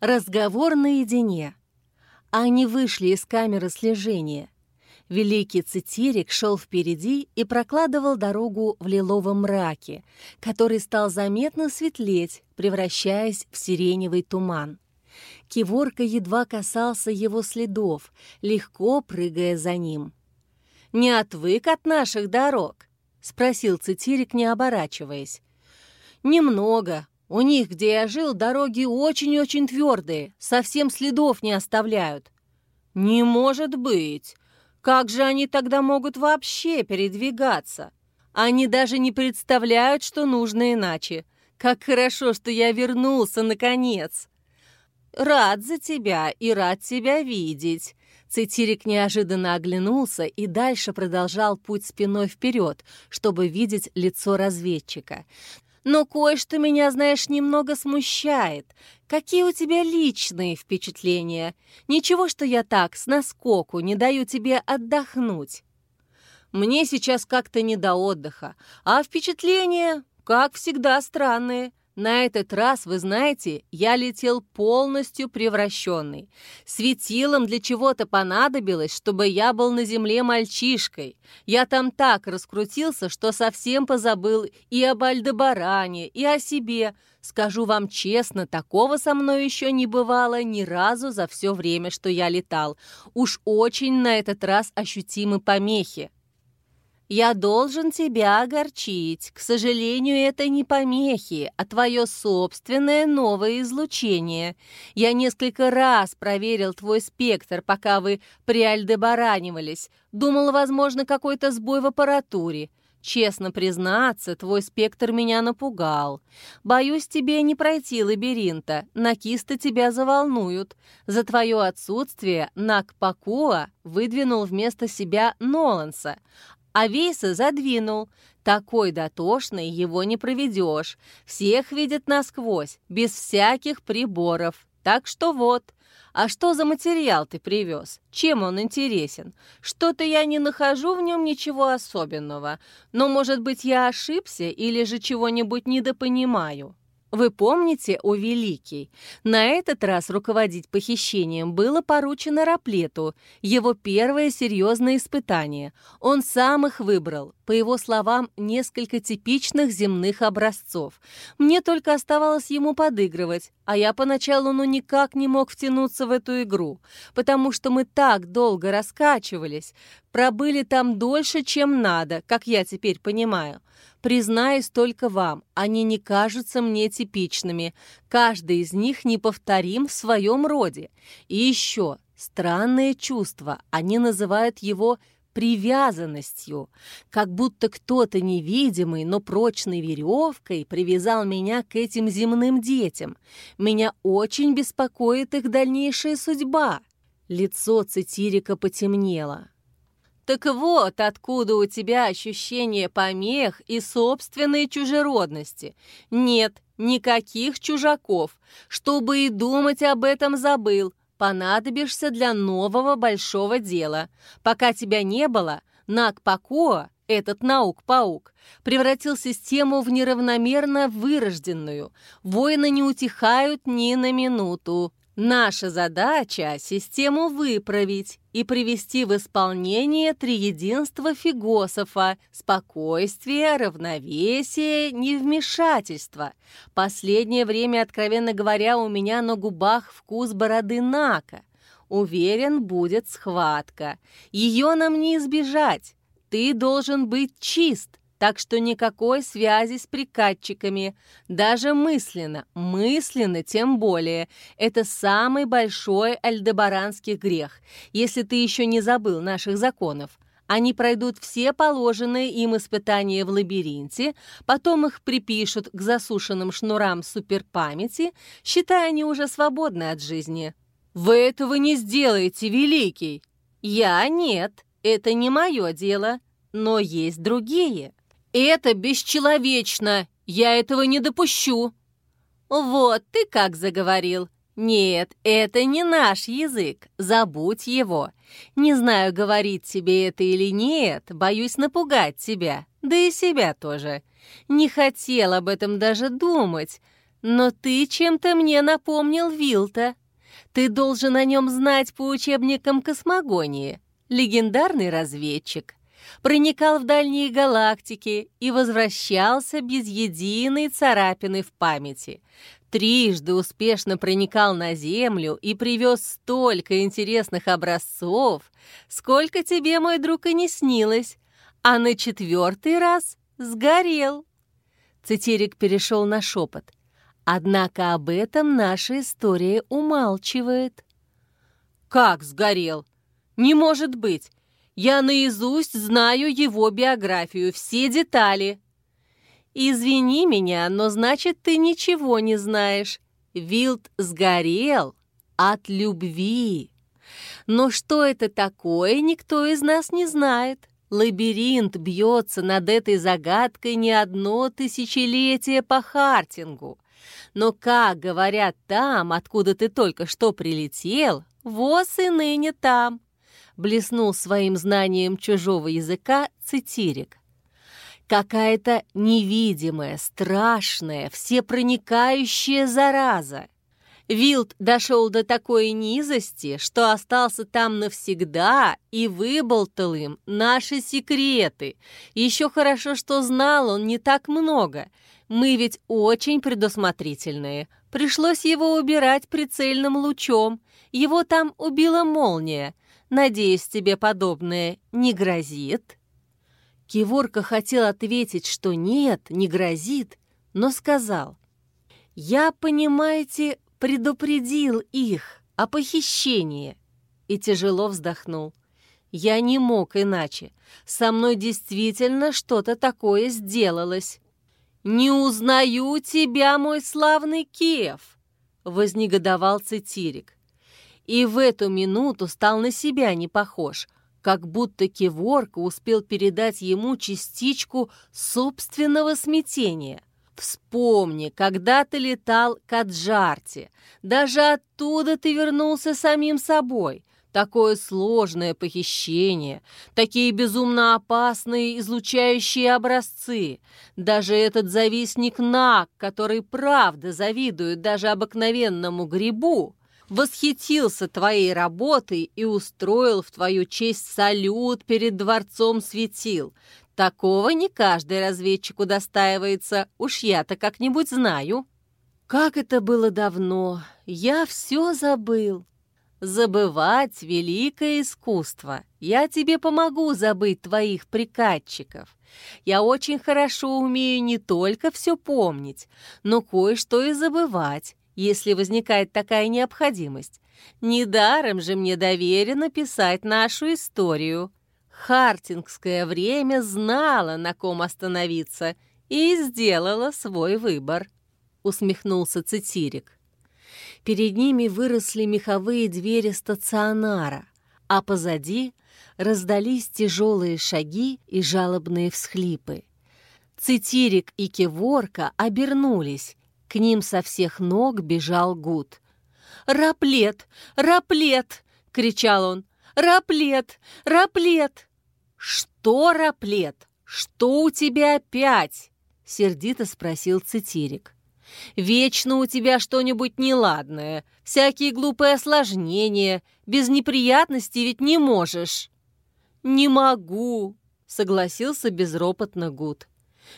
Разговор наедине. Они вышли из камеры слежения. Великий цитирик шел впереди и прокладывал дорогу в лиловом мраке, который стал заметно светлеть, превращаясь в сиреневый туман. Киворка едва касался его следов, легко прыгая за ним. «Не отвык от наших дорог?» — спросил цитирик, не оборачиваясь. «Немного. У них, где я жил, дороги очень-очень твердые, совсем следов не оставляют». «Не может быть! Как же они тогда могут вообще передвигаться? Они даже не представляют, что нужно иначе. Как хорошо, что я вернулся, наконец!» «Рад за тебя и рад тебя видеть!» Цитирик неожиданно оглянулся и дальше продолжал путь спиной вперед, чтобы видеть лицо разведчика. Но кое-что меня, знаешь, немного смущает. Какие у тебя личные впечатления? Ничего, что я так, с наскоку, не даю тебе отдохнуть. Мне сейчас как-то не до отдыха, а впечатления, как всегда, странные. На этот раз, вы знаете, я летел полностью превращенный. Светилом для чего-то понадобилось, чтобы я был на земле мальчишкой. Я там так раскрутился, что совсем позабыл и об Альдебаране, и о себе. Скажу вам честно, такого со мной еще не бывало ни разу за все время, что я летал. Уж очень на этот раз ощутимы помехи. «Я должен тебя огорчить. К сожалению, это не помехи, а твое собственное новое излучение. Я несколько раз проверил твой спектр, пока вы приальдебаранивались. Думал, возможно, какой-то сбой в аппаратуре. Честно признаться, твой спектр меня напугал. Боюсь, тебе не пройти лабиринта, накисты тебя заволнуют. За твое отсутствие Накпакуа выдвинул вместо себя Ноланса, а Вейса задвинул. Такой дотошный его не проведешь. Всех видит насквозь, без всяких приборов. Так что вот. А что за материал ты привез? Чем он интересен? Что-то я не нахожу в нем ничего особенного. Но, может быть, я ошибся или же чего-нибудь недопонимаю. Вы помните, о Великий, на этот раз руководить похищением было поручено Раплету, его первое серьезное испытание. Он сам их выбрал, по его словам, несколько типичных земных образцов. Мне только оставалось ему подыгрывать, а я поначалу ну никак не мог втянуться в эту игру, потому что мы так долго раскачивались, пробыли там дольше, чем надо, как я теперь понимаю. Признаюсь только вам, они не кажутся мне типичными. Каждый из них неповторим в своем роде. И еще, странное чувство, они называют его привязанностью, как будто кто-то невидимый, но прочной веревкой привязал меня к этим земным детям. Меня очень беспокоит их дальнейшая судьба. Лицо Цитирика потемнело. Так вот, откуда у тебя ощущение помех и собственной чужеродности. Нет, никаких чужаков. Чтобы и думать об этом забыл. Понадобишься для нового большого дела. Пока тебя не было, Накпакуа, этот наук-паук, превратил систему в неравномерно вырожденную. Воины не утихают ни на минуту. Наша задача – систему выправить и привести в исполнение триединство фигософа – спокойствие, равновесие, невмешательство. Последнее время, откровенно говоря, у меня на губах вкус бороды Нака. Уверен, будет схватка. Ее нам не избежать. Ты должен быть чист, так что никакой связи с прикатчиками, даже мысленно, мысленно тем более. Это самый большой альдебаранский грех, если ты еще не забыл наших законов. Они пройдут все положенные им испытания в лабиринте, потом их припишут к засушенным шнурам суперпамяти, считая они уже свободны от жизни. «Вы этого не сделаете, Великий!» «Я нет, это не мое дело, но есть другие». «Это бесчеловечно! Я этого не допущу!» «Вот ты как заговорил!» «Нет, это не наш язык, забудь его. Не знаю, говорить тебе это или нет, боюсь напугать тебя, да и себя тоже. Не хотел об этом даже думать. Но ты чем-то мне напомнил Вилта. Ты должен о нем знать по учебникам космогонии. Легендарный разведчик. Проникал в дальние галактики и возвращался без единой царапины в памяти. Трижды успешно проникал на Землю и привез столько интересных образцов, сколько тебе, мой друг, и не снилось. А на четвертый раз сгорел. Цитирик перешел на шепот. Однако об этом наша история умалчивает. «Как сгорел? Не может быть! Я наизусть знаю его биографию, все детали!» «Извини меня, но значит, ты ничего не знаешь. Вилд сгорел от любви. Но что это такое, никто из нас не знает. Лабиринт бьется над этой загадкой не одно тысячелетие по Хартингу. Но, как говорят там, откуда ты только что прилетел, воз и ныне там, блеснул своим знанием чужого языка цитирик. Какая-то невидимая, страшная, всепроникающая зараза. Вилд дошел до такой низости, что остался там навсегда и выболтал им наши секреты. Еще хорошо, что знал он не так много. Мы ведь очень предусмотрительные. Пришлось его убирать прицельным лучом. Его там убила молния. Надеюсь, тебе подобное не грозит?» Киворка хотел ответить, что нет, не грозит, но сказал. «Я, понимаете, предупредил их о похищении». И тяжело вздохнул. «Я не мог иначе. Со мной действительно что-то такое сделалось». «Не узнаю тебя, мой славный Киев!» — вознегодовал Цитирик. И в эту минуту стал на себя не похож — как будто Кеворка успел передать ему частичку собственного смятения. Вспомни, когда ты летал к Аджарте, даже оттуда ты вернулся самим собой. Такое сложное похищение, такие безумно опасные излучающие образцы. Даже этот завистник Нак, который правда завидует даже обыкновенному грибу, восхитился твоей работой и устроил в твою честь салют перед дворцом светил. Такого не каждый разведчик удостаивается, уж я-то как-нибудь знаю. Как это было давно, я все забыл. Забывать — великое искусство. Я тебе помогу забыть твоих приказчиков. Я очень хорошо умею не только все помнить, но кое-что и забывать если возникает такая необходимость. Недаром же мне доверено писать нашу историю. Хартингское время знало, на ком остановиться, и сделало свой выбор», — усмехнулся Цитирик. Перед ними выросли меховые двери стационара, а позади раздались тяжелые шаги и жалобные всхлипы. Цитирик и Кеворка обернулись к ним со всех ног бежал Гуд. «Раплет! Раплет!» — кричал он. «Раплет! Раплет!» «Что, Раплет? Что у тебя опять?» — сердито спросил Цитирик. «Вечно у тебя что-нибудь неладное, всякие глупые осложнения, без неприятностей ведь не можешь». «Не могу», — согласился безропотно Гуд.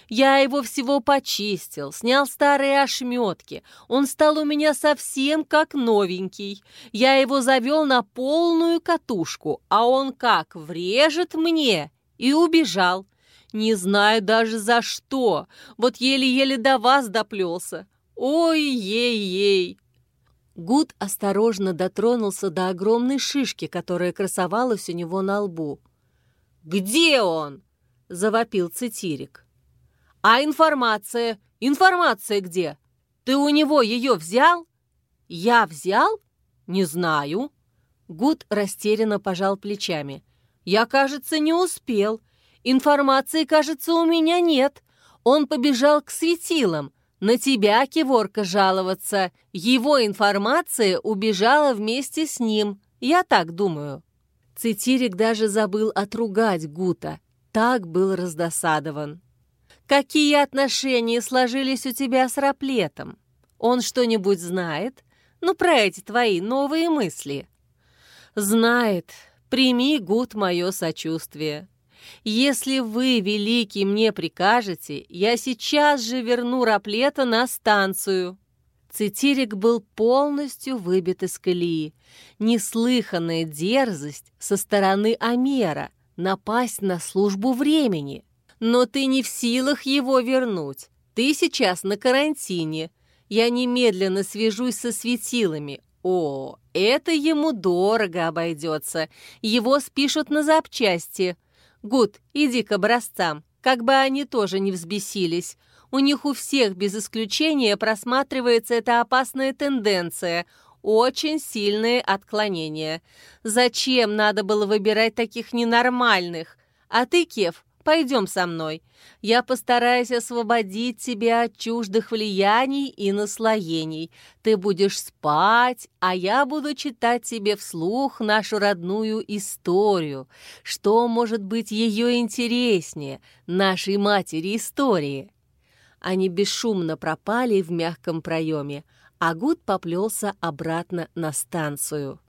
Я его всего почистил, снял старые ошметки. Он стал у меня совсем как новенький. Я его завел на полную катушку, а он как врежет мне и убежал. Не знаю даже за что. Вот еле-еле до вас доплелся. Ой-ей-ей!» Гуд осторожно дотронулся до огромной шишки, которая красовалась у него на лбу. «Где он?» — завопил Цитирик. «А информация? Информация где? Ты у него ее взял?» «Я взял? Не знаю». Гуд растерянно пожал плечами. «Я, кажется, не успел. Информации, кажется, у меня нет. Он побежал к светилам. На тебя, Киворка, жаловаться. Его информация убежала вместе с ним. Я так думаю». Цитирик даже забыл отругать Гута. Так был раздосадован. Какие отношения сложились у тебя с Раплетом? Он что-нибудь знает? Ну, про эти твои новые мысли. Знает. Прими, Гуд, мое сочувствие. Если вы, великий, мне прикажете, я сейчас же верну Раплета на станцию». Цитирик был полностью выбит из колеи. Неслыханная дерзость со стороны Амера напасть на службу времени. Но ты не в силах его вернуть. Ты сейчас на карантине. Я немедленно свяжусь со светилами. О, это ему дорого обойдется. Его спишут на запчасти. Гуд, иди к образцам, как бы они тоже не взбесились. У них у всех без исключения просматривается эта опасная тенденция – очень сильные отклонения. Зачем надо было выбирать таких ненормальных? А ты, Кев, Пойдем со мной. Я постараюсь освободить тебя от чуждых влияний и наслоений. Ты будешь спать, а я буду читать тебе вслух нашу родную историю. Что может быть ее интереснее, нашей матери истории?» Они бесшумно пропали в мягком проеме, а Гуд поплелся обратно на станцию.